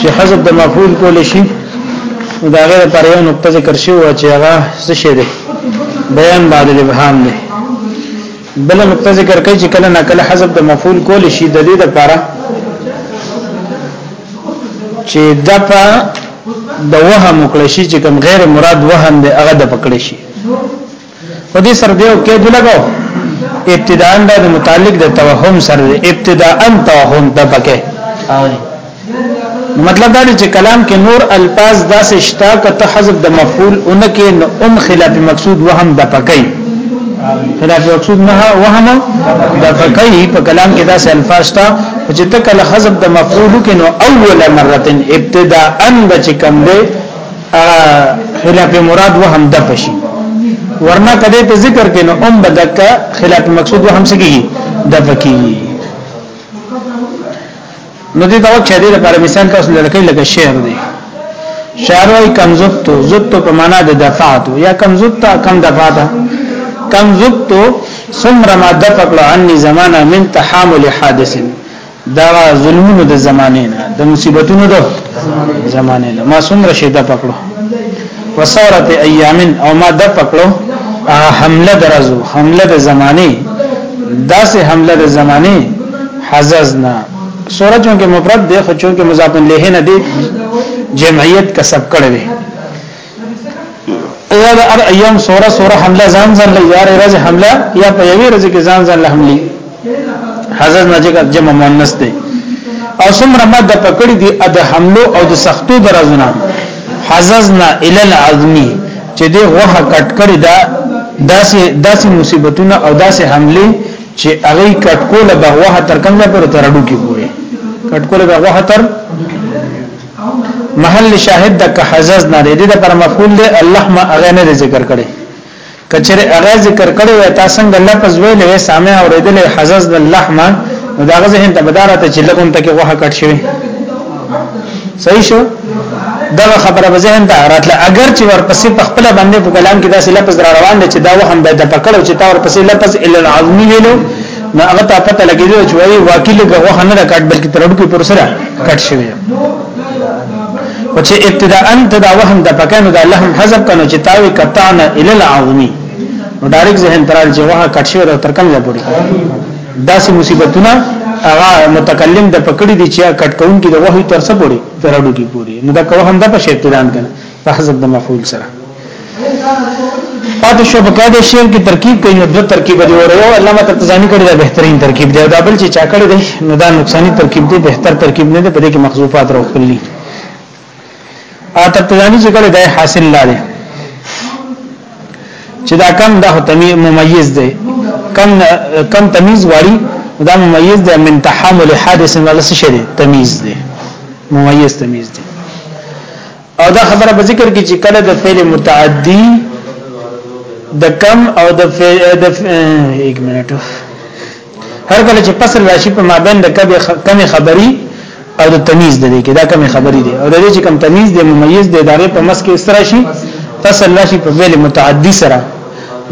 چې حذف د مفعول کول شي دا غیر پر یو نقطه ذکر شو چې هغه څه شي دی بیان بعد الابهام دی بل نقطه ذکر کوي چې کله نه کله حذف د مفعول کول شي د دې لپاره چې د په د وهم کړی شي چې کوم غیر مراد وهم دی هغه د پکړی شي خو دې سره دیو کې د لګاو ابتداء د متعلق د توهم سره ابتداء توهم د پکې مطلب دا دی چې کلام کې نور الفاظ داسې شتا کته حذف د مفعول اونکه نو ان خلاف مقصود وهم د پکې خلاف مقصود نه وهم د پکې په کلام کې داسې الفاظ شتا چې تکل حذف د مفعول کې نو اول مره ابتداء بچ کم دی خلاف مراد وهم د پشي ورنه کده ته ذکر کینو ام بدک خلاف مقصود وهم سګي د پکی نو دې دا وخت دې لپاره مثال تاسو لکه لکه شعر دی شعر وای کم زبط زبط په معنا د دفعت یا کم زبط کم دفعت کم زبط ثم ما دفق عني زمانه من تحامل حادث دا ظلمونو د زمانه نه د مصیبتونو د زمانه نه ما څومره شیدا پکړو وسورت ایامن او ما د پکړو حمله درزو حمله د زمانه داسې حمله د زمانه حززنا سورہ چونکه مفرد دی خو چونکه مضاف الیه نه دی جمعیت کسب کړی یا د ار ایام سوره سوره حمله ځان ځان له یار ورځ حمله یا په یوې ورځ کې ځان ځان له حمله حضرت ناجی کا جمع مؤنث دی او څومره ماده پکړی دی د حملو او د سختو درزونه حززنا ال العظمی چې دی غوه کټ کړی دا داسې داسې مصیبتونه او داسې حمله چې هغه کټ کوله به غوه تر کومه پر ترډو کې پوري کټ کوله به غوه تر محل شاهد د کحزز نه دی د پر مفعول دی الله ما اغه نه ذکر کړي کچره اغه ذکر کړي وای تاسو څنګه لفظ ویلې وای سامع اوریدل حزز د اللحمه نو دا غزه هند بداره ته چې لګون ته کې غوخه کټ شوی صحیح شو دا خبره به ذهن ته راتله اگر چې ورپسې په خپل باندې په کلام کې داسې لفظ را روان دي چې دا وهم به د پکړو چې تا ورپسې لفظ ال العظمی ویلو نو هغه ته پته لګیدو چې وایي واقع لګه غوخه نه ده کټ بلکې تر اډو کې پر سره کټ شوی او چې ابتداء انت دا وهم د پکانو د لهم حذف کنو چې تاوی قطعنا ال العظمی نو ډایرک ذهن ترال چې واه کټ شوی تر کوم ځای پورې داسې مصیبتونه هغه متکلم د پکړې دي چې کټ کون کې د وحی تر څه پورې تر اډو کې پورې نو دا کوه هم د په شیطان کنه په حذف د مفعول سره پاتې شو په قاعده شعر کې ترکیب کوي نو دوه ترکیب دی ور یو علامه تزانی کړی دا بهترین ترکیب دی دا بل چې چا کړی دی نو دا نقصانی ترکیب دی بهتر ترکیب نه دی په دې کې مخزوفات راوخلی ا تزانی چې کړی دا حاصل لاله چې دا کم د تمیز ممیز دی کم کم تمیز والی دا ممیز دی من تحمل حادث ولا څه شی تمیز دی ممیز تمیز دی او دا خبره په ذکر کې چې کله د فعل متعدی د کم او د فعل د 1 منټ هر کله چې فصل راشي په مابین د کم خبري او د تمیز د دې کې دا کم خبري دي او د دې چې کم تمیز د ممیز د ادارې په مس کې استرا شي فصل راشي په فعل متعدی سره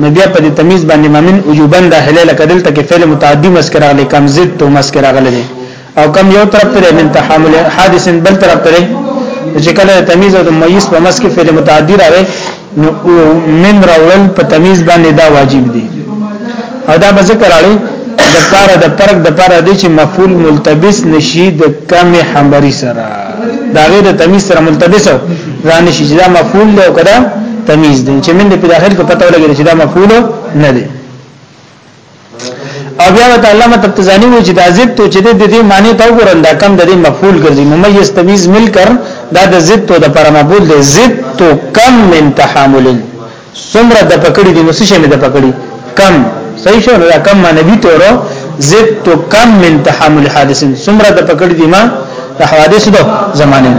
نو بیا په دې تمیز باندې مامن وجوبن داخله لکدل ته کې فعل متعدی مسکره لکم زد تو مسکره غلې او کم یو طرف ته من تحمل حادث بل طرف ته چې کله تمیز او تمیز په مس کې فعل متعدی راوي نو من راول په تمیز باندې دا واجب دي او دا به ذکر اړي د پاره د پرک د پاره دي چې مفعول ملتبس نشي د کم حمبري سره دا غیر د تمیز سره ملتبس او ځان شي چې دا مفعول له کده تمیز دي چې من په داخل کې پته ولګي چې دا مفعول نه دي او بیا ته علامه تبتزانی وی چې دا ضد ته چې د دې معنی ته وګورم دا کم د دې مفعول ګرځي ممیز تمیز مل کر دا د ضد ته د پر مقبول دی ضد تو کم من تحامل سمره د پکړی دی نو څه شي مې د پکړی کم صحیح شو نو دا کم معنی دی ته ورو ضد تو کم من تحامل حادث سمره د پکړی دی ما د حوادث دو زمانه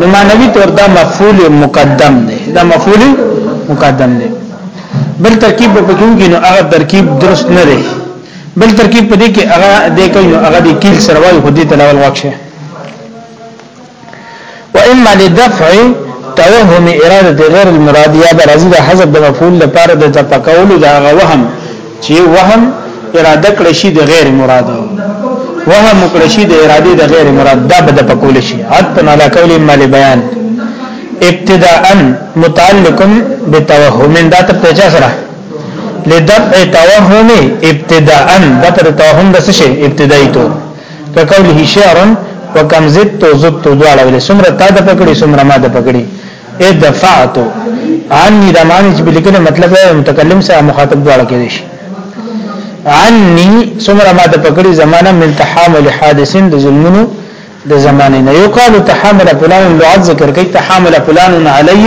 نو معنی تور دا مفعول مقدم دی دا مفعول مقدم دی بل ترکیب په پکې وګی نو هغه ترکیب درست نه دی بل ترکیب په دې کې هغه د کوي نو هغه د کیل سره وایي خو دې تلاول واکشه و اما لدفع توهم اراده غیر المراد یا برازي د حذف د مفعول لپاره د تپکول د هغه وهم چې وهم اراده کړی شي د غیر مراد وهم کړی شي د اراده د غیر مراد دا بد پکول شي حتی علی قول مال بیان ابتداء متعلق بتوهم دا تر تجا سره لدفع توهم ابتداء دا تر توهم د څه شي ابتدایي تو کقوله شعر وکم زدت زدت دواړه ولې سمره تا د پکړي سمره ما د پکړي ادفعتو عني دا معنی چې بلکل مطلب دی متکلم سره مخاطب دواړه کې شي عني څومره ما د پکړي زمانہ من تحامل حادثین د ظلمونو د زمانه نه یو قالو تحامل فلان لعد ذکر کوي تحامل فلان علی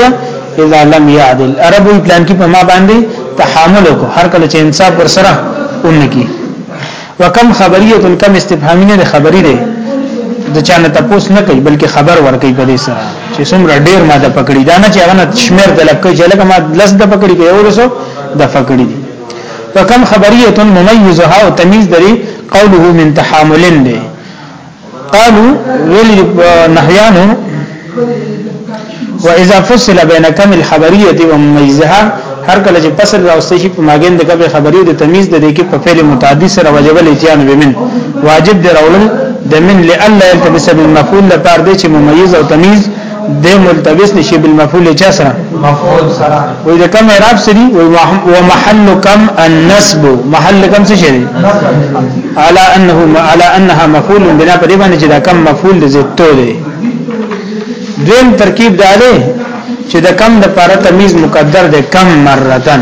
اذا لم يعدل عربو پلان کې په ما باندې تحامل کو هر کله چې انصاف پر سره اونکی وکم خبریه کم استفهامی نه خبری دی د چا نه تاسو نه کوي بلکې خبر ورکوي په دې سره چې څومره ډیر ما د پکړی دا نه چې هغه شمیر د لکه چې لکه ما لس د پکړی کې ورسو د پکړی دي وکم خبریه ممیزها او تمیز دري قوله من تحاملن دی قالو ویلی نحیانو واذا فصل بین کم الخبریه و ممیزها هر کله چې فصل راوستي شي په ماګین د کبه خبري د تمیز د دې کې په فعل متعدی سره واجب الاتیان بمن واجب دی راول د من لالا التبس بالمفعول لپاره د چې ممیز او تمیز د ملتبس نشي بالمفعول چا سره مفعول سره وې د کم اعراب سری او محل کم النسب محل کم څه شي على انه على انها مفعول بنا په دې باندې چې دا کم مفعول د زیتو دی دویم ترکیب دا دی چې د کم د پاره تمیز مقدر دی کم مرتن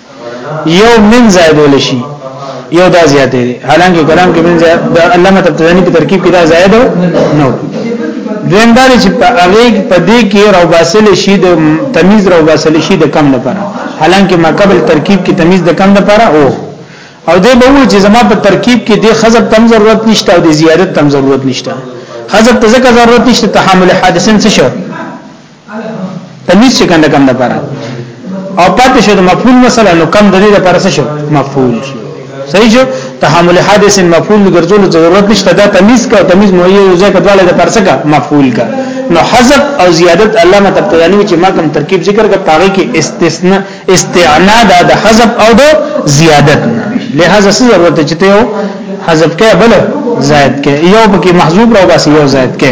یو من زائدول شي یو دا زیاتې دي حالانکه کلام کې من زیات د علامه تبتزانی په ترکیب کې دا زائد نو دویم دا چې په هغه په دې کې رو باسل شي د تمیز رو باسل شي د کم لپاره حالانکه ما قبل ترکیب کې تمیز د کم لپاره او او دې به و چې زما په ترکیب کې د خزب تم ضرورت نشته او د زیادت تم ضرورت نشته خزب ته ځکه ضرورت نشته تحمل حادثن څه شو تمیز چې کنده کم د پاره او پاتې شو د مفعول مثلا نو کم د دې لپاره څه شو مفعول شو صحیح شو تحمل حادث مفعول ګرځول ضرورت نشته دا تمیز کا تمیز مو یو ځای کډواله د پرسه کا مفعول کا نو حذف او زیادت علامه تبتیانی چې ما کوم ترکیب ذکر کا پاره کې استثناء استعنا دا د حذف او د زیادت نه لہذا څه ضرورت چې ته حذف کې بل زائد کې یو پکې محذوب راو باسي یو زائد کې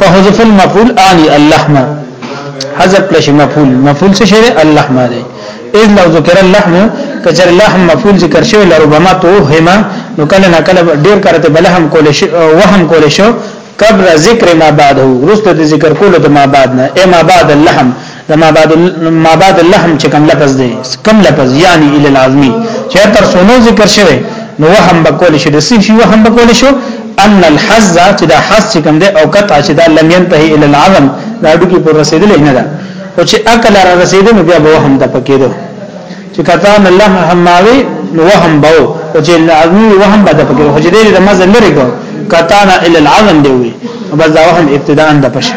فحذف المفعول اعني اللحم حذف لش مفعول مفعول څه شی اللحم دی اذ لو ذکر اللحم کچر اللحم مفعول ذکر شوی لربما توهما نو کله نه کله ډیر کرته بل هم کول شي وهم کول شو قبل ذکر ما بعده رسته ذکر کول د ما بعد نه اما بعد اللحم د مابعد مابعد اللحم چې کوم لفظ دی کوم لفظ یعنی ال العظمی چې تر سونو ذکر شوی نو وهم بکول شي د سفي وهم بکول شو ان الحز چې دا حز چې کوم دی او قطع چې دا لم ينتهي ال العظم دا ډوکی پر رسیدل نه ده او چې عقل را رسیدل نو بیا به وهم د پکېدو چې قطع الله هماوي نو وهم به او چې العظمی وهم به د پکېدو خو دې د مزه لري کو قطعنا ال العظم دی وي بس دا وهم ابتداء د پشه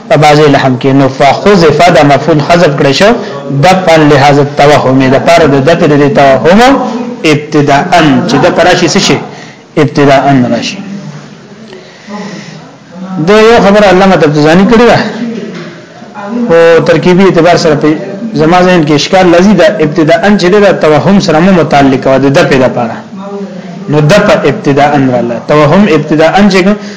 په بعضی لحم کې نو فخذف د مفعول حذف کړی شو د پر لحاظ توهم د پر د دفع د توهم ابتداء چې د پراشي څه شي ابتداء راشي دا یو خبر علامه تبزانی کړی ده او ترکیبی اعتبار سره په زما ذهن کې اشکال لذي دا ابتداء چې د توهم سره مو متعلق و د دفع لپاره نو دفع ابتداء الله توهم ابتداء چې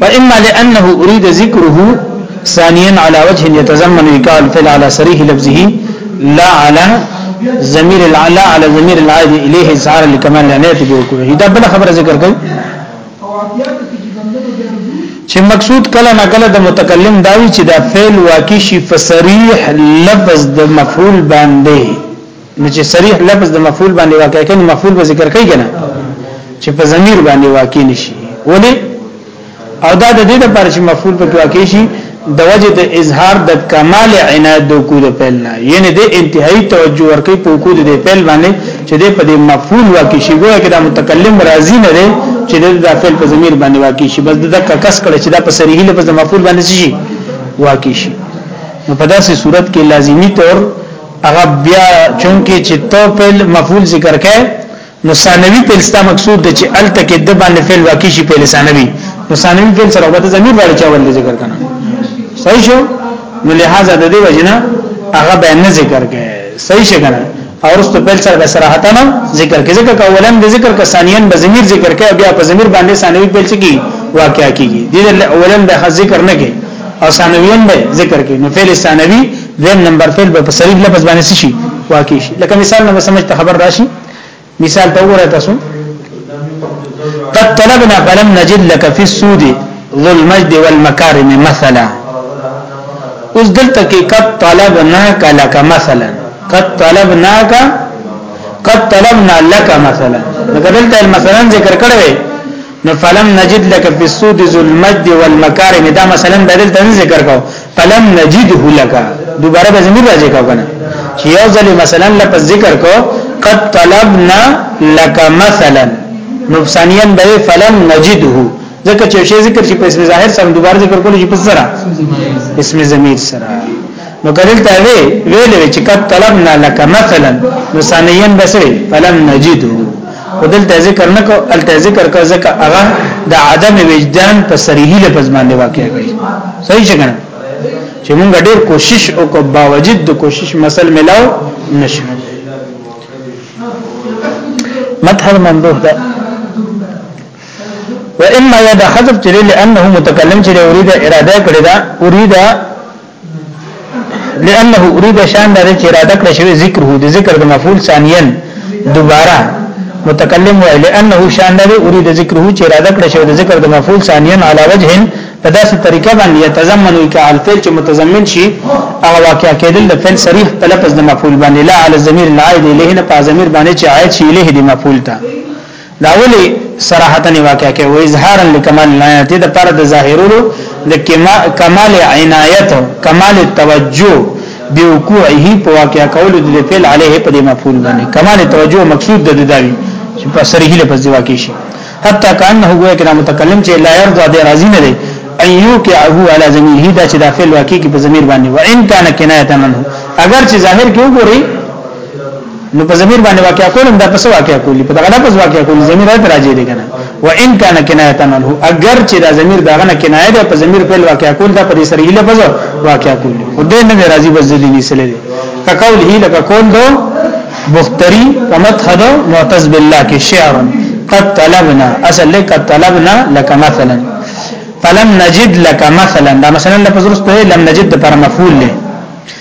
واما لانه اريد ذكره ثانيا على وجه يتضمن ايقاع الفعل على صريح لفظه لا على ضمير العلا على ضمير العائد اليه اظهار لكمال العنايه بوقوعه دا بل خبره ذکر کړي چې مقصود کله نه کله د متکلم داوی چې دا فعل واقع شي فصریح لفظ د مفعول باندې نو چې صریح لفظ د مفعول باندې واقع کین مفعول به ذکر کوي کنه چې په ضمیر باندې واقع نشي ولی او دا د دې لپاره چې مفعول په واقع شي د وجه د اظهار د کمال عنایت د کو د پیل نه یعنی د انتهایی توجه ورکې په کو د پیل باندې چې د په دې مفعول واقع شي ګویا کې د متکلم راضی نه دی چې د داخل په ضمیر باندې واقع شي بس د کس کړه چې دا په صریح لفظ د مفعول باندې شي واقع شي نو په داسې صورت کې لازمی طور هغه بیا چونکی چې تو پیل مفعول ذکر کړي نو ثانوي پیل ستا مقصود دی چې ال تک د باندې فعل واقع شي پیل ثانوي نو ثانوي فعل سره وبته ضمیر باندې چا ول ذکر کنه صحیح شو نو لہذا د دې وجنه هغه به نه ذکر کړي صحیح شګنه او رستو پیل سره صراحتا نه ذکر کې ذکر کولم د ذکر ک ثانیان به ضمیر ذکر کې بیا په ضمیر باندې ثانوي پیل چکی واقع کیږي د اولم به ذکر نه کې او ثانویان به ذکر کې نو فعل ثانوي دویم نمبر فعل به په صریح لفظ باندې څه شي واقع شي لکه مثال نه سمجھ ته خبر راشي مثال ته وګورئ تاسو قد طلبنا فلم نجد لك في السود ذو المجد والمكارم مثلا اوس دلته کې قد طلبنا لك مثلا قد طلبنا قد طلبنا لك مثلا لکه دلته مثلا ذکر کړو نو فلم نجد لك في السود ذو المجد والمكارم دا مثلا بدل ته ذکر کو فلم نجده لك دوباره به زمير راځي کو کنه چې یو ځل مثلا لپس ذکر کو قد طلبنا لك مثلا نو ثانيا به فلم نجده ځکه چې شی ذکر چې په اسم ظاهر سره دوباره ذکر کول چې په سره اسم ضمیر سره نو کدل ته وی ویل چې قد طلبنا لك مثلا نو ثانیین بسری فلم نجده ودل ته ذکر نکو ال ته ذکر کا زکه هغه د عدم وجدان په سریلی لپس باندې واقع کړي صحیح څنګه چې موږ ډېر کوشش وکړو باوجود د کوشش مسل ملاو نشو مدحر ممدوح ده و اما یا د حذف چې لانه متکلم چې اريد اراده کړی دا اريد لانه اريد شان دا چې اراده کړی شوی ذکر هو د ذکر د مفعول ثانیا دوباره متکلم و لانه شان دا اريد ذکر هو چې اراده کړی شوی د ذکر د مفعول ثانیا علی وجه په داسې طریقه باندې يتضمن وکال فعل چې متضمن شي او واقع کېدل د فعل صریح په لفظ د مفعول باندې لا علی الضمیر العائد الیه نه په ضمیر باندې چې عائد شي الیه د مفعول ته دا ولي صراحتن واقع کې و اظهارا لکمال العنایت د پر د ظاهرولو د کمال عنایت کمال توجه بوقوعه په واقع کولو د فعل علیه په دې مفعول باندې کمال توجه مقصود د داوی چې په صریح لفظ دی واقع شي حتی کان هو ګویا کلام متکلم چې لا يرضى دې راضی نه دی ايو کې هو علی زميره دا چې داخل واقع کې په ضمیر باندې و ان کان کنایه منه اگر چې ظاهر کې وګوري نو په ضمیر باندې واقع کولم دا پس واقع کولی په دغه لفظ واقع کولی ضمیر راته راځي دی کنه و ان کان کنایه عنه اگر چې دا ضمیر داغه نه کنایه ده په ضمیر په واقع کول دا په سره اله پس واقع کولی خدای نه راځي بس دې نه سره دی کقول هی لک کول دو بختری په مدحد معتز بالله کې شعر قد طلبنا اصل لك قد طلبنا لك مثلا فلم نجد لك مثلا دا مثلا لفظ رسته لم نجد پر مفعول له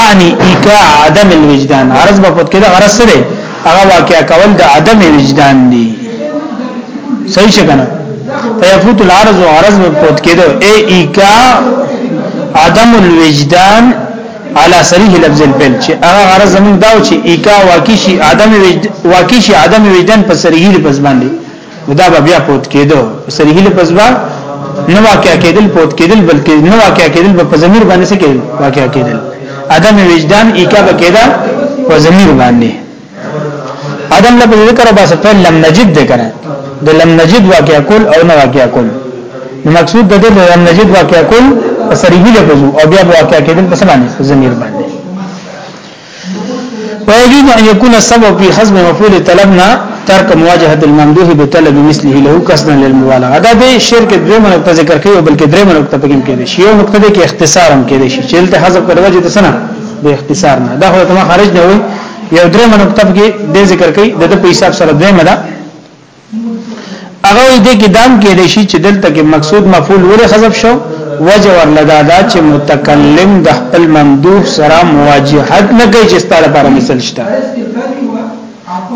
اعنی ایکا عدم الوجدان عرض په پد کې دا غرض سره هغه واقع کول د عدم وجدان دی صحیح څنګه فیفوت العرض او عرض په پد کې دا ای ایکا عدم الوجدان على صریح لفظ الفعل چې هغه غرض زموږ دا چې ایکا واقع شي عدم واقع شي عدم وجدان په صریح لفظ باندې دا به بیا پوت کېدو صریح لفظ با نه واقع کېدل پوت کېدل بلکې نه واقع کېدل په ضمیر باندې څه کېدل واقع کېدل عدم وجدان ایکا به کېدا په ضمیر باندې عدم لفظ ذکر بس په لم نجد ذکر د لم نجد واقع کول او نه واقع کول مقصود د دې لم نجد واقع کول صریح لفظ او بیا واقع کېدل په سمانه ضمیر باندې ويجوز ان يكون السبب في حزم مفعول طلبنا ترک مواجهه الممدوح بطلب مثله له قصدا للمبالغه دا د شرک دوه نقطه ذکر کوي بلکې درې نقطه پکې کې دي یو نقطه ده کې اختصار هم کې دي چې دلته حذف کړو چې د سنه د اختصار نه دا خو ته خارج نه وي یو درې نقطه پکې د ذکر کوي د په حساب سره دوه مده هغه دې کې دام کې دي شي چې دلته کې مقصود مفعول ولې حذف شو وجه ورلدا دا چې متکلم د خپل مندوب سره مواجهت نه کوي چې ستاره لپاره مثال شته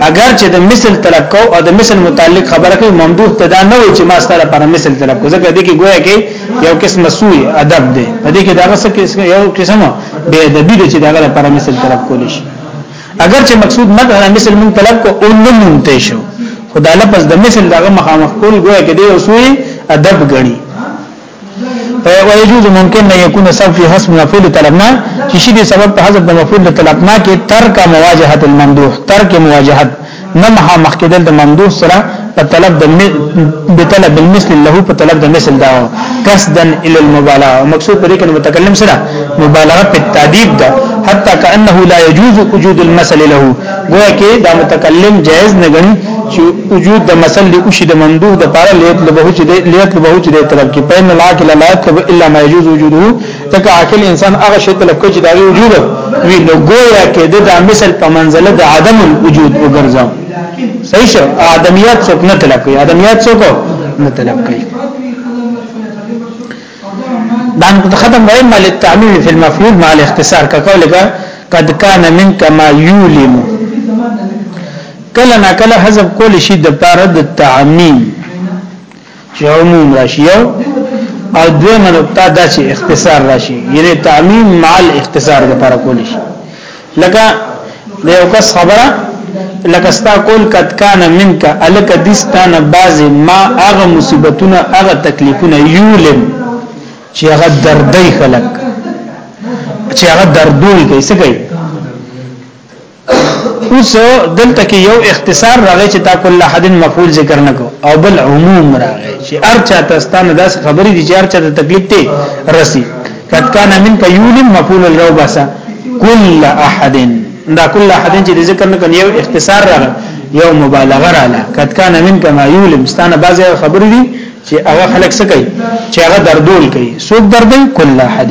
اگر چې د مثل طلب کو او د مثل متعلق خبره کوي ممدوح ته دا نه وي چې ما ستاره لپاره مثل طلب کو ځکه دې کې گویا کې یو قسم سوی ادب دی دې کې دا څه یو قسم به ادبی دی چې دا لپاره مثل طلب کول شي اگر چې مقصود مدح مثل مون طلب کو او نه مونته شو خدا لفظ د مثل دغه مخامخ کول ګویا کې دی اوسوي ادب غړي ويجوز ممکن نه يكون سبب في حسب مفعول طلبنا چې شي دي سبب په حذف د مفعول طلبنا کې ترک مواجهه الممدوح ترک مواجهه نه مخامخ کېدل د ممدوح سره په طلب د بطلب المثل له په طلب د مثل دا قصدا الى المبالغه مقصود په دې کې متکلم سره مبالغه په تعذيب ده حتى كانه لا يجوز وجود المثل له گویا کې دا متکلم جائز نه غني چې وجود د مثل له اوشي د ممدوح د پاره لیت لبهو چې لیت لبهو چې طلب کې پاین العاقل لا يطلب الا ما يجوز وجوده ځکه عاقل انسان هغه شی طلب کوي چې دا وجود وي نو ګویا کې د مثل په منزله د عدم الوجود وګرځا صحیح شه ادمیات څوک نه طلب کوي ادمیات څوک نه طلب کوي دا ختم وای مال التعمیم فی المفعول مع الاختصار کا قولک قد کان منک ما یولم کله نا کله حذف کول شي د پاره د تعمیم چې عموم راشي یو او دوی منقطه دا چې اختصار راشي یعنی تعمیم مع الاختصار لپاره کول شي لکه د یو کس خبره لکه ستا کول کت کان منک الک دستان باز ما اغه مصیبتونه اغه تکلیفونه یولم چې هغه دردی خلک چې هغه دردوي کوي څه کوي اوس دلته کې یو اختصار راغی چې تا کله حد مفعول ذکر نکو او بل عموم راغی چې ارچا تستانه داس خبرې دي چې ارچا ته تکلیف ته رسی قد کان من کیول مفعول الروبسا کل احد دا کل احد چې ذکر نکو یو اختصار راغی یو مبالغه رااله قد کان من کما یولم ستانه بعضی خبرې دي چې هغه خلک څه کوي چې هغه دردول کوي سوق دردل کل احد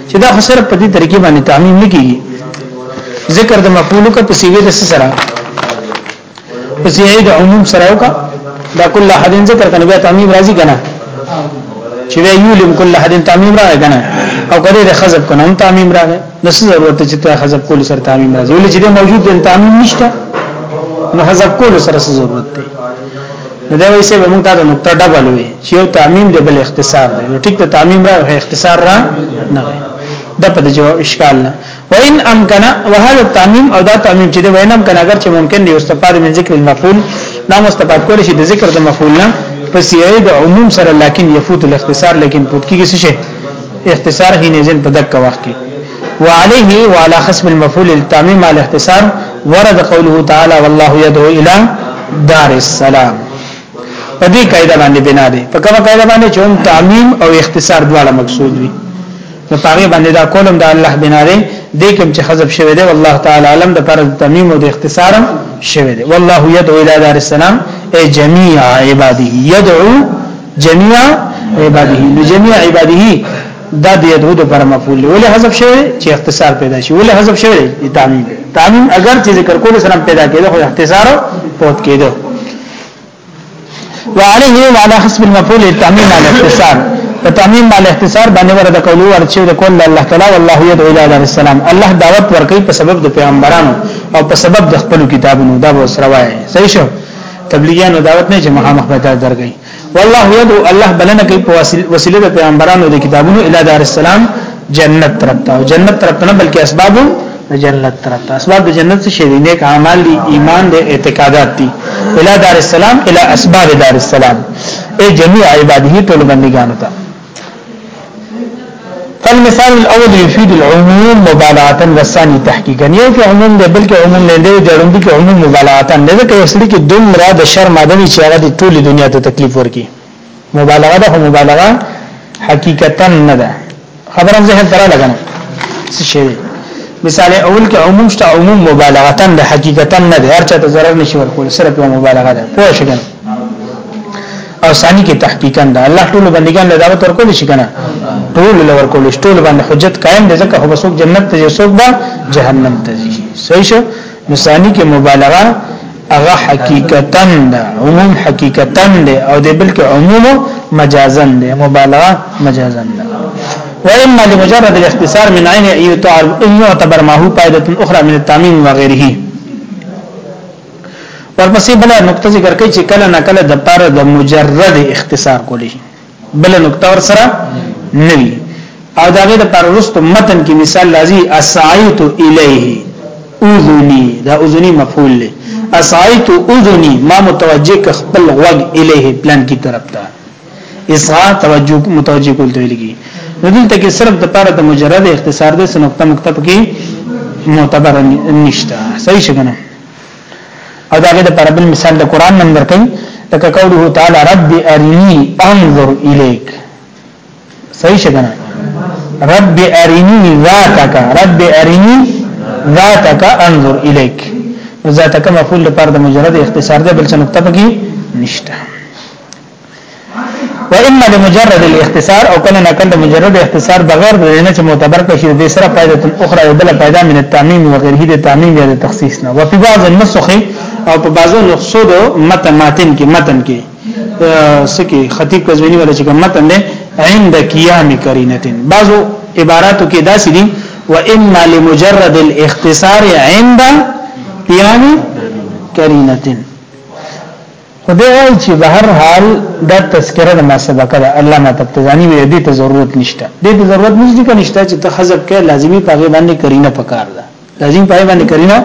چې دا خو صرف په دې طریقې باندې تعمیم نه کیږي ذکر د مفعول کا په سیوی د سره په سیوی د عموم سره او کا دا کل حدین ذکر کنه بیا تعمیم راځي کنه چې وی یولم کل حدین تعمیم راځي کنه او کله د خزب کنه هم تعمیم راځي نو څه ضرورت چې ته خزب کول سره تعمیم راځي ولې چې موجود د تعمیم نشته نو حذف کول سره ضرورت دی نو دا وایي چې موږ ته نقطه ډبل وي چې یو تعمیم دی بل اختصار دی نو ټیک ته تعمیم را اختصار را نه وي دا په جواب اشکال نه وان امکن وهذا التعمیم او دا تعمیم چې دی وان امکن اگر چې ممکن دی استفاد من ذکر المفعول دا مستفاد کول شي د ذکر د مفعول نه پس یې د عموم سره لکن یفوت الاختصار لیکن پوت کیږي څه شي اختصار هینې ځین په دک وخت کې وعليه وعلى خصم المفعول التام مع الاختصار ورد قوله تعالى والله يدعو الى دار السلام په دې قاعده باندې بنا دي په کومه قاعده باندې چې هم تعمیم او اختصار دواړه مقصود وي نو پاره باندې دا کولم د الله بنا دي دې کوم چې حذف شوی دی والله تعالی علم د پر تعمیم او د اختصار شوی دی والله يدعو الى دار السلام اي جميع عباده يدعو جميع عباده نو جميع عباده دا د یدعو د پر مفعول دی ولې حذف شوی چې اختصار پیدا شي ولې حذف شوی دی تعمیم تعمیم اگر چې ذکر کول سره پیدا کېده خو اختصار پوت کېده وعليه وعلى حسب المفعول التعميم على الاختصار التعميم على الاختصار باندې ورته کولو ورچې د کول الله تعالی والله يدعو الى دار السلام الله دعوت ورکړي په سبب د پیغمبرانو او په سبب د خپل کتابونو دا به سره وایي صحیح شو تبلیغیانو دعوت نه چې مخامخ به دا درګي والله يدعو الله بلنه کوي په وسیله د پیغمبرانو د کتابونو الی دار السلام جنت طرف ته جنت طرف نه بلکې اسباب د جنت طرف ته اسباب د جنت څه دي نیک اعمال دي ایمان دي اعتقادات دي الی دار السلام الی اسباب دار السلام ای جميع عباده ټول بندگانو ته فالمثال الاول يفيد العموم مبالغه والثاني تحقيقا یو کې عموم دی بلکې عموم نه دی جوړم دي کې عموم مبالغه نه ده کې اصلي کې دوم را د شر ماده نه چې هغه د ټول دنیا ته تکلیف ورکي مبالغه ده مبالغه حقیقتا نه ده خبره زه تر لګنه څه شي مثال اول کې عموم شته عموم مبالغه ده حقیقتا نه ده هر چا ته ضرر نشي ورکول صرف مبالغه ده پوه شئ او ثاني کې تحقیقا دا الله ټول بندگان له دعوت ورکول شي کنه ټول له ورکول شي ټول باندې حجت قائم دي ځکه هو بسوک جنت ته ځوک به جهنم ته ځي صحیح شو نو ثاني کې مبالغه هغه حقیقتا ده عموم حقیقتا ده او د بلکې عموم مجازا ده مبالغه مجازا ده واما لمجرد الاختصار من عين يعتبر ما هو قاعده اخرى من التامين وغيره ورپسې بل نقطه ذکر کوي چې کله نه کله د پاره د مجرد اختصار کولی شي بل نقطه ور سره نوي او دا غیر پر رست متن کې مثال لازم اسعیت الیه اذنی دا اذنی مفعول له اسعیت اذنی ما متوجه ک خپل غوږ الیه پلان کی طرف ته اصغاء توجه متوجه کول دی لګي نو دلته کې صرف د پاره د مجرد اختصار د سنقطه مکتب کې معتبر نشته صحیح شګنه او دا د پر بل مثال د قران نن درکې لکه قوله تعالی رب ارنی انظر الیک صحیح شګنه رب ارنی ذاتک رب ارنی ذاتک انظر الیک ذاتک مفعول لپاره د مجرد اختصار ده بل څه نقطه پکې نشته و اما لمجرد الاختصار او کله نه کله مجرد اختصار بغیر د نه چې معتبر کشي د سره فائدہ اخرى بل فائدہ من التعمیم و غیره د تعمیم یا د تخصیص نه و په بعض النسخ او په بعضو نسخو د متن ماتن کې متن کې سکی خطیب قزوینی ولا چې متن نه عند قیام کرینتن بعضو عباراتو کې داسې دي و اما لمجرد الاختصار عند قیام کرینتن خو دی وايي چې بهر حال دا تذکره د ما سبقه ده علامه تبتزانی ویل دې ته ضرورت نشته دې ته ضرورت نشته کنه نشته چې ته حذف کې لازمی پاګې باندې کرینه پکار ده لازم پاګې باندې کرینه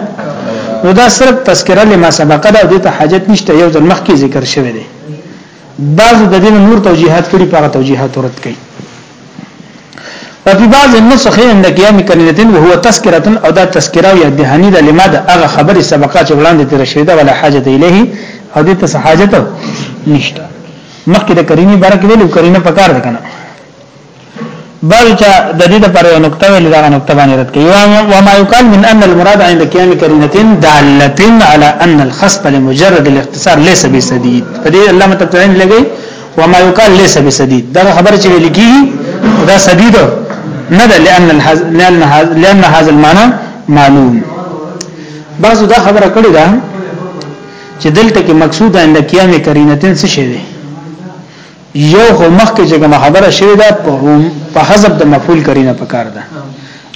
نو دا صرف تذکره لما سبقه ده دې ته حاجت نشته یو ځل مخکې ذکر شوی دی بعض د دین نور توجیهات کړي په توجیهات ورت کړي وفي بعض النسخ عند قيام كلمه وهو تذكره او دا تذکره یا دهانی د لما د هغه خبرې سبقه چې وړاندې تر شوی دا ولا حاجت الیه او دې ته حاجت نشته مخکې د کرینی برک ویلو کرینه پکار ده کنه بعض چا د دې لپاره یو نقطه ویل دا نقطه باندې رد کوي او ما یقال من ان المراد عند قيام كلمه داله على ان الخصب لمجرد الاختصار ليس بسديد فدې علامه تطعين لګي وما يقال ليس بسديد دا خبر چې ویل کی دا سدید نه ده لأن لأن لأن هذا المعنى معلوم بعضو دا خبره کړی دا چې دلته کې مقصود عند قیام کرینتن څه شی دی یو خو مخکې چې کوم خبره شوی دا په حذف د مفعول کرینه پکار ده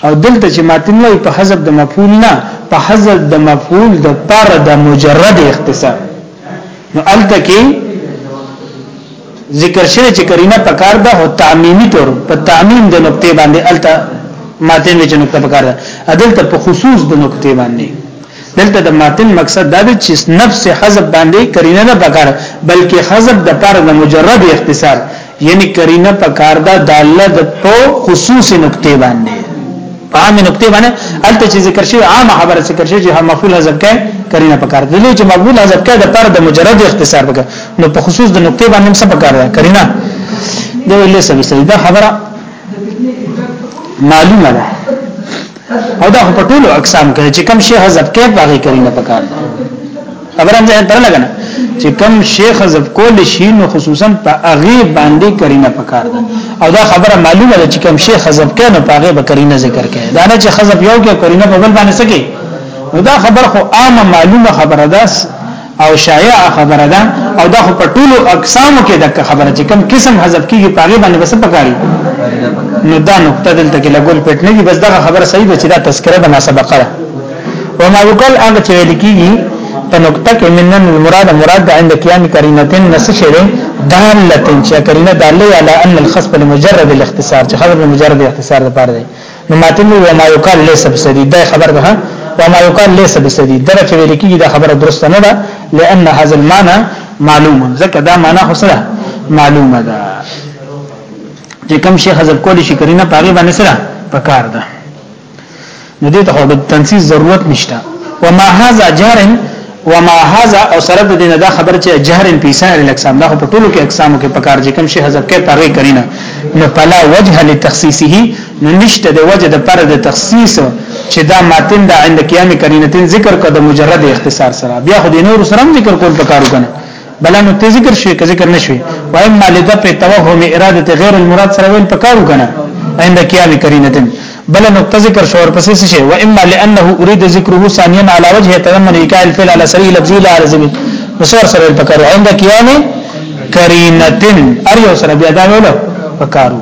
او دلته چې ماتن وای په حذف د مفعول نه په حذف د مفعول د پر د مجرد اختصار نو الته کې ذکر شوی چې کرینه پکار ده او تعمیمی طور په تعمیم د نقطې باندې الته ماتن چې نقطه پکار ده عدالت په خصوص د نقطې باندې دلته د ماتن مقصد دا دی چې نفس حذف باندې کرینه نه پکار بلکې حذف د پر د مجرد اختصار یعنی کرینه پکار ده د الله د په خصوصي نقطې باندې په عام نقطې باندې الته چې ذکر شوی عام خبره ذکر شوی چې مفعول حذف کړي کرینه پکار ده لوی چې مفعول حذف کړي د پر د مجرد اختصار پکار نو په خصوص د نقطې باندې هم څه پکار ده کرینه د ویلې سبب دا خبره معلومه ده او دا په ټولو اقسام کې چې کم شیخ حذف کې باغی کړی نه پکار خبر هم ځان تر لګنه چې کم شیخ حذف کول شي نو خصوصا په اغه باندې کړی نه پکار ده او دا خبره معلومه ده چې کم شیخ حذف کې نه پاغه به کړی نه ذکر کې دا نه چې حذف یو کې کړی نه په بل باندې سکی نو دا خبر خو عامه معلومه خبره ده او شایع خبره ده او دا خو په ټولو اقسامو کې د خبره چې کم قسم حذف کیږي پاغي باندې بس پکاري نو دا نقطه دلته کې لګول پټ نه دي بس دا خبره صحیح ده چې دا تذکره د ما سبقه ده وما وکل هغه چې ویل کیږي په نقطه کې منن المراد مراد عند قيام قرينتين نسشه دالتين چې قرینه داله علی ان الخصب لمجرد الاختصار چې خبر لمجرد الاختصار لپاره دی نو ماته نو ما یو کال لیس بسدی دا خبر ده و ما یو کال لیس بسدی دغه چې ویل کیږي دا خبره درسته نه ده لئن هاذ المعنى معلوم ځکه دا معنا خو سره معلومه ده چې کوم شي حذف کولی شي کرینه پاره باندې سره پکار ده نو دې ته خو د تنسیز ضرورت نشته وما هاذا جارن وما هذا او سره د دینه دا خبر چې جهر په سائر الاقسام دا په ټولو کې اقسامو کې پکار چې کوم شی حذف کې پاره کرینه نو پلا وجه لتخصیصه نو نشته د وجه د پر د تخصیص چې دا ماتن د عند قیام کرینتین ذکر کده مجرد اختصار سره بیا خو د نور سره ذکر کول پکارو کنه بلا نو ته ذکر شوی که ذکر نشوی و اما لده په توهم اراده غیر المراد سره ویل پکارو کنه عند قیام کرینتن بل نقطه ذکر شو ورپسې څه شي و اما لانه اريد ذکره ثانيا على وجه يتضمن ايقاع الفعل على سري لفظي لا على ذمه مسور سره پکارو عند قیام کرینتن ار یو سره بیا دا ویلو پکارو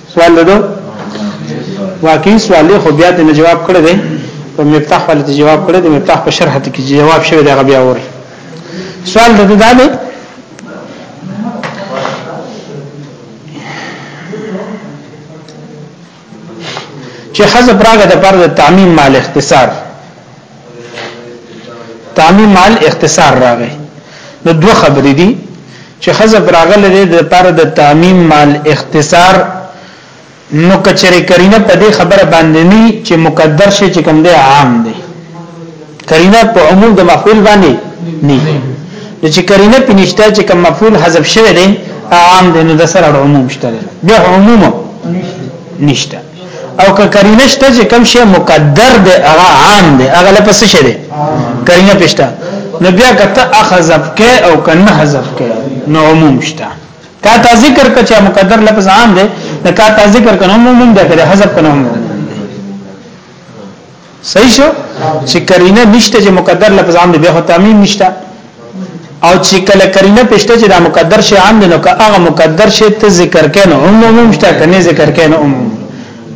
سوال ده واقعي سوال له خو بیا ته نه جواب کړی دی په مفتاح ولې ته جواب کړی دی مفتاح په شرح ته کې جواب شوی دی بیا ور سوال ده دا دی چې خزه پراګه د پر د تعمیم مال اختصار تعمیم مال اختصار راغی نو دوه خبرې دي چې حذف راغله د لپاره د تعمیم مال اختصار نو کچره کرینه په دې خبره باندې نه چې مقدر شي چې کوم دی عام دی کرینه په عموم د مفعول باندې نه نه چې کرینه په نشته چې کوم مفعول حذف شوی دی عام دی نو د سره عموم شته بیا عموم نشته او که کرینه شته چې کوم شی مقدر دی هغه عام دی هغه لپس شه دی کرینه پښتا نو بیا کته اخذف کې او کنه حذف کې نو عموم شته کا تا ذکر کچ مقدر لفظ عام دی نه کا تا ذکر کنه عموم دی کړه حذف کنه عموم صحیح شو چې کرینه نشته چې مقدر لفظ عام دی به تعمیم نشته او چې کله کرینه پښته چې دا مقدر شی عام دی نو که هغه مقدر شی ته ذکر کین عموم مشته کنه ذکر کین عموم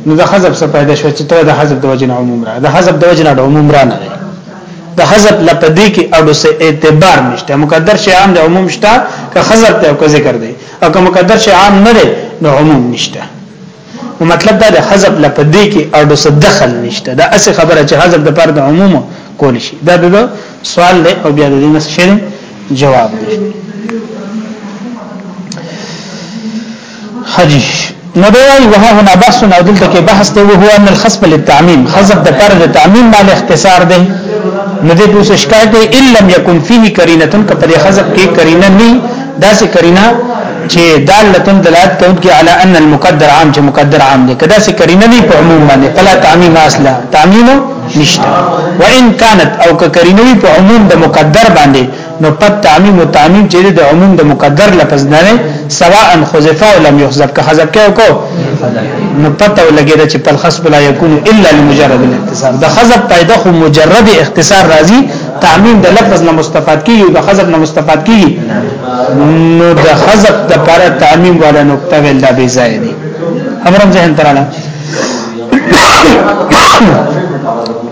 نو د حذف څخه پیدا شو چې ته د حذف د وجنه عموم را د حذف د وجنه د عموم را نه د حذف لپدې کې اډو سه اعتبار نشته مقدر شی عام د عموم شته که حذف ته او که ذکر دی او که مقدر شی عام نه دی نو عموم نشته نو مطلب دا د حذف لپاره دی کې اړو څه دخل نشته دا اسه خبره چې حذف د پر د عموم کول شي دا د سوال دی او بیا د دې نشره جواب دی حجی نو دی وی وه هنا بحث او دلته کې بحث دی وو ان الخصب للتعمیم حذف د پر د تعمیم مال اختصار دی نو دې دوه شکایت الا لم يكن فيه قرینه کپره حذف کې قرینه نه دا سه کرینا چې دالتن دلالت کوي علی ان المقدر عام چې مقدر عام دی کدا سه کرینا نه په عموم باندې فلا تعمیم اصلا تعمیم نشته وان كانت او که کرینا په عموم د مقدر باندې نو پد تعمیم او تعمیم چې د عموم د مقدر لفظ نه نه سواء خذفا او لم يخذف که حذف کړو کو نو پته ولګیدا چې په خصب لا يكون الا لمجرد الاختصار د حذف پیدا خو مجرد اختصار راځي تعمیم د لفظ نه مستفاد کیږي د حذف نه مستفاد کیږي نو د حذف د پر تعمیم ولا نقطه ویل دا بی ځای دی امرم ذهن تراله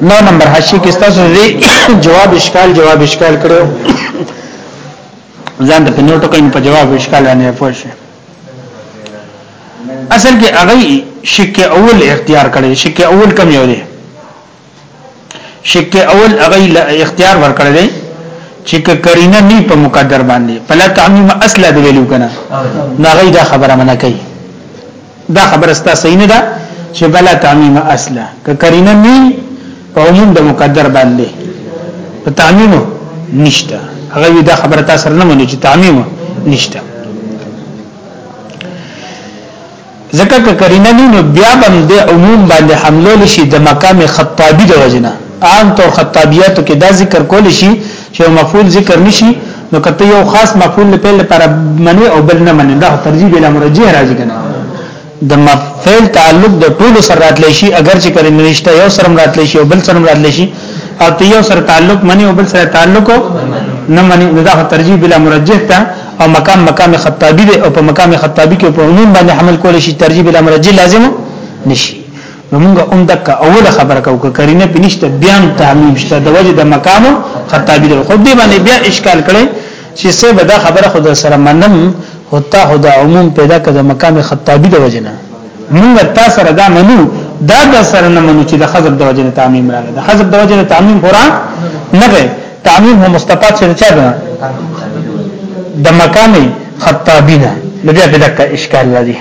نو نمبر 8 کې تاسو دی جواب اشکال جواب اشکال کړو ځان ته نوټو کین په جواب اشکال نه پوه شئ اصل کې هغه شک اول اختیار کړي شک اول کم یو دی شک اول هغه اختیار ورکړل دی چې کرینه نه په مقدر باندې فلا تعمیم اصله دی ویلو کنه نه غي دا خبره منه کوي دا خبره ستا صحیح نه ده چې بلا تعمیم اصله ک کرینه نه په عموم د مقدر باندې په تعمیم نشته هغه دا خبره تاسو نه منو چې تعمیم نشته ځکه که کرینه نه نو بیا بم د عموم باندې حملول شي د مقام خطابی د وجنه عام طور خطابیاتو کې دا ذکر کول شي چې مفعول ذکر نشي نو کته یو خاص مفعول لپاره لپاره منی او بل نه منی دا ترجیح بلا مرجح راځي کنه د مفعول تعلق د ټول سره راتلی شي اگر چې کله نشته یو سره راتلی شي او بل سره راتلی شي او ته یو سره تعلق منی او بل سره تعلق نه منی دا ترجیح بلا مرجح ته او مقام مقام خطابی دی او په مقام خطابی کې په عموم باندې حمل کول شي ترجیب الامر جل لازم نشي نو موږ هم دک اول خبره کو کرینه بنشته بیان تعمیم شته د وجه د مقام خطابی د خود دی باندې بیا اشکال کړي چې څه به دا خبره خود سره منم هوتا خدا عموم پیدا کړه د مقام خطابی د وجه نه موږ تاسو سره دا منو دا د سره نه منو چې د حذف د وجه تعمیم راغله د حذف د وجه تعمیم قران نه تعمیم هم مستفاد شه چا ده د مقام خطابی نه نو بیا په دغه اشکال لري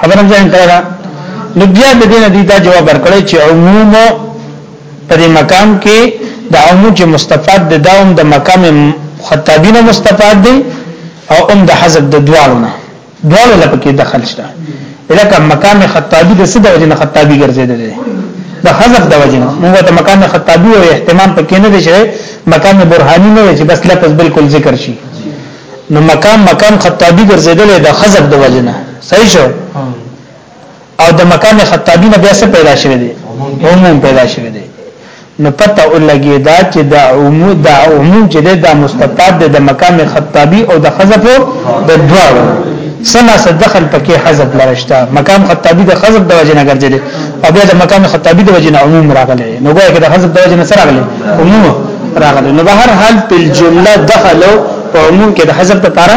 خبره ځان کړه نو بیا د دې نه دی دا جواب ورکړی چې عموم پر مقام کې د عموم چې مستفاد د داوم د مقام خطابی نه مستفاد دی او ام د حذف د دوالو نه دواړو لپاره کې دخل شته الکه مقام خطابی د سده وجنه خطابی ګرځیدل د حذف د وجنه موږ ته مقام خطابی او اهتمام پکې نه دی شوی مقام برهانی نه چې بس لفظ بالکل ذکر شي نو مقام مقام خطابی ګرځیدل د حذف د وجنه صحیح شو او د مقام خطابی نه بیا څه پیدا شوه دی عموم پیدا شوه دی نو پته ولګی دا چې د عموم د عموم چې د مستطاب د مقام خطابی او د حذف د دواړو سما صدخل پکې حذف لرشته مقام خطابی د حذف د وجه نه ګرځي او بیا د مقام خطابی د وجه نه عموم راغلی نو ګویا کې د حذف د وجه نه سره راغلی عموم راغلی نو به هر حال په جمله دخلو په عموم کې د حذف لپاره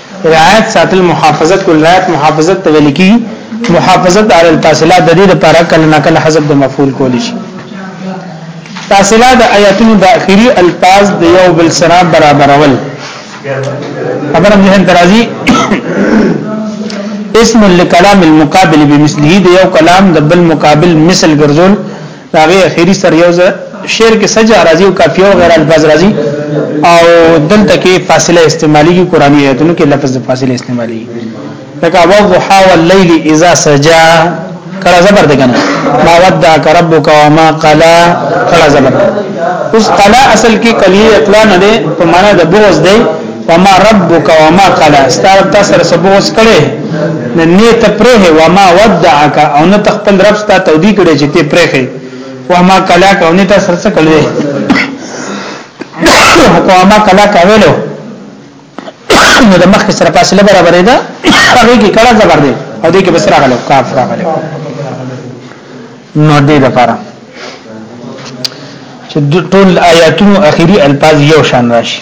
رعایت ساتل محافظت کول رعایت محافظت ته ویل کی محافظت علی التاصلات د دې لپاره کله نه کله حذف د مفعول کول شي تاصلات د آیاتونو د اخیری الفاظ د یو بل سره برابرول خبر هم ذهن ترازی اسم لکلام المقابل بمثله د یو کلام د بل مقابل مثل ګرځول داغه اخیری سر یو شعر کې سجع راځي او کافیه او غیر الفاظ راځي او دلته کې فاصله استعمالي کې قرآني آیتونو کې لفظ د فاصله استعمالي لکه وضحا والليل اذا سجا کړه زبر دې کنه ما ودعك ربك وما قلا کړه زبر اوس قلا اصل کې کلیه اطلاع نه ده په معنا د بغض ده وما ربک وما قلا ستاره تا سره سبوس کړي نه نیت پرې وما ودعک او نه تخپل رب ستا تودی کړي چې ته پرې خې وما قلا کو نه تا سره څه کړي وما قلا کولو نو د مخ سره فاصله برابرې ده هغه کې کړه زبر دی او دې کې بسره غلو کاف راغلو نو دې لپاره چې ټول آیاتونو اخیری الفاظ یو شان راشي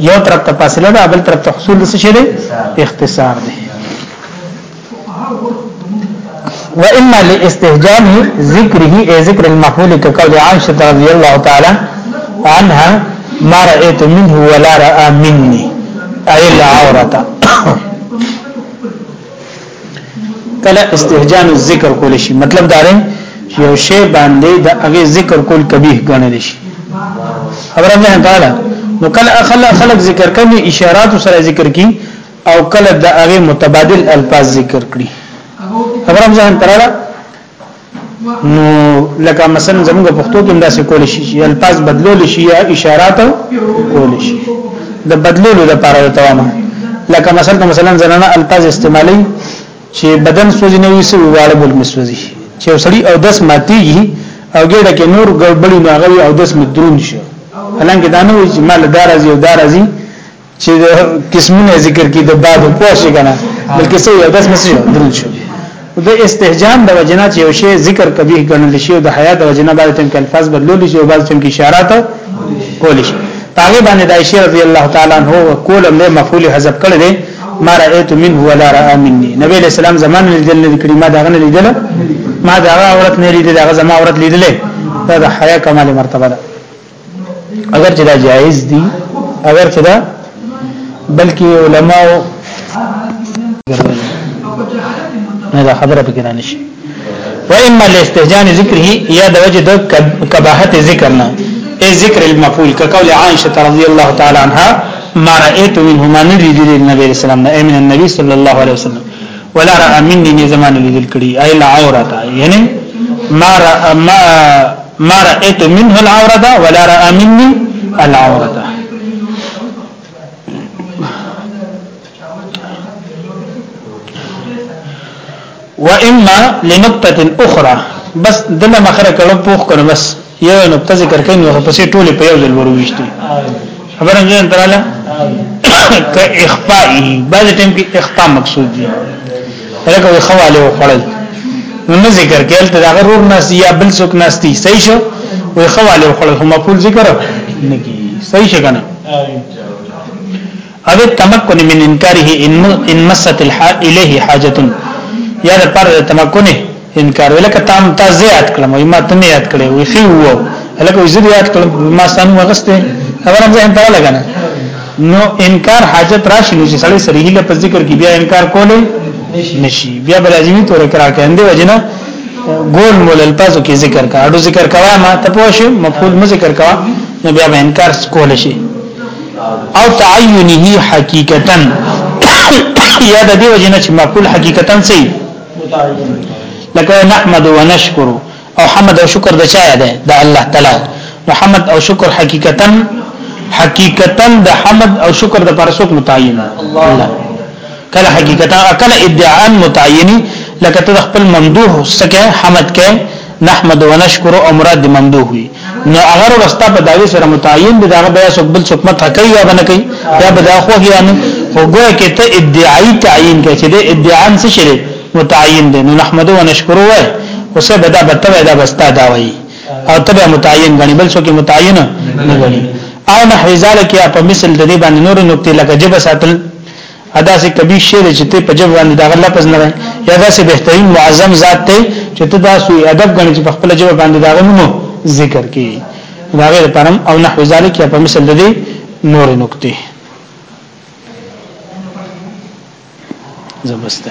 یو طرف ته فاصله ده بل طرف ته حصول څه شي اختصار دی واما لاستهجان ذکره ای ذکر المحول كقول عائشه رضی الله تعالی عنها ما رأيت منه ولا رأى مني اي العورة کله استهجان ذکر کول شي مطلب دا دی یو شی باندې د هغه ذکر کول کبیح ګڼل شي خبره نه غاړه نو کله خلک خلک ذکر کوي اشارات سره ذکر کوي او کله د هغه متبادل الفاظ ذکر کړي خبره ځان تراله نو لکه مثلا زموږ پښتو کې داسې کول شي چې الفاظ بدلول شي یا اشارات کول شي د بدلولو لپاره د توامه لکه مثلا مثلا زنانه الفاظ استعمالي چې بدن سوځي نه وي سو واړه بول مسوځي چې سړی او دس ماتيږي او ګډه کې نور ګړبړي نه غوي او دس مدرون شي هلکه دا نه وي چې مال دارازي او دارازي چې قسمونه ذکر کی د باد په شي کنه بلکې څه یو داس مسیو درل شو د استهجان د وجنا چې یو شی ذکر کبي ګڼل شي او د حیا د وجنا باندې تم کې الفاظ بدلول شي او بعض تم کې اشارات کول شي هغه باندې د عائشه رضی الله تعالی عنها کول له مفعول حذف کړل دي ما رأيت منه ولا رأى مني نبی علیہ السلام زمان لیدل نه کړي ما دا غنه لیدل ما دا عورت نه لیدل دا زما عورت لیدل دا د حیا کمال مرتبه ده اگر چې دا جایز دي اگر چې دا بلکې علما نه دا خبره پکې نه نشي و اما الاستهجان ذکره یا د وجه د کباحت ذکر نه ای ذکر المفعول کقول عائشه رضی الله تعالی عنها ما رأيت منهما نريد للنبي صلى الله عليه وسلم من النبي صلى الله عليه وسلم ولا را مني نه زمانه لیدل کړي اي العورت یعنی ما را ما ما رايت منه العورت ولا را مني العورت واما لنقطه اخرى بس دله مخره کلو پوخ کړو بس یو نقطه ذکر کړي نو په څیر ټوله په یو ځل ورويشتي خبره نه تراله ک اخفائی بعض ټیم کې اخفاء مقصود دی لکه وي خواله او خړل نو نه ذکر کېل ته هغه رور ناس یا بل څوک ناس دي صحیح شو وي خواله او خړل هم په ذکر نه کی صحیح شګنه او التمكن من انکاره ان مست الیه حاجت یا د پر تمکن انکار ولکه تام تا زیات کړم او ما ته یاد کړې وی خو وو لکه وی زیات یاد کړم ما سن وغسته خبرم ځه ته لګنه نو انکار حاجت راشي نو چې سړی صریح له ذکر کې بیا انکار کوله نشي بیا بل عظیمی تور اقرار کوي اندې وجنه ګول مول الفاظو کې ذکر کا اډو ذکر کوا ما ته پوښ مفعول م ذکر کوا نو بیا به انکار کول شي او تعینه حقیقتا یا د دې وجنه چې معقول حقیقتا سي لکه نحمد و نشکر او حمد او شکر د چا ده د الله تعالی محمد او شکر حقیقتا حقیقتا د حمد او شکر د پرسوک متعین الله کله حقیقتا کله ادعاء متعینی لکه ته خپل ممدوح سکه حمد کې نحمد ونشکر او مراد ممدوح وي نو اگر ورستا په داوی سره متعین دي دا بیا څوک بل څوک مت کوي یا بنه کوي یا به دا خو یا نه وګوره کې ته ادعای تعین کې چې د ادعان څه شي متعین دي نو نحمد ونشکر وای اوسه به دا بتوي دا بستا دا وای او تبع متعین غني بل څوک متعین نه غني او نحوی ذالک یا په مثل د دې باندې نور نقطې لکه جبه ساتل ادا سه کبي شی دی چې ته په جبه باندې دغه لفظ نه راي یا دا سه بهترین معظم ذات ته چې ته دا سوی ادب غني چې په خپل جبه باندې دغه نوم ذکر کی دا غیر پرم او نحو ذالک یا په مثل د دې نور نقطې زبسته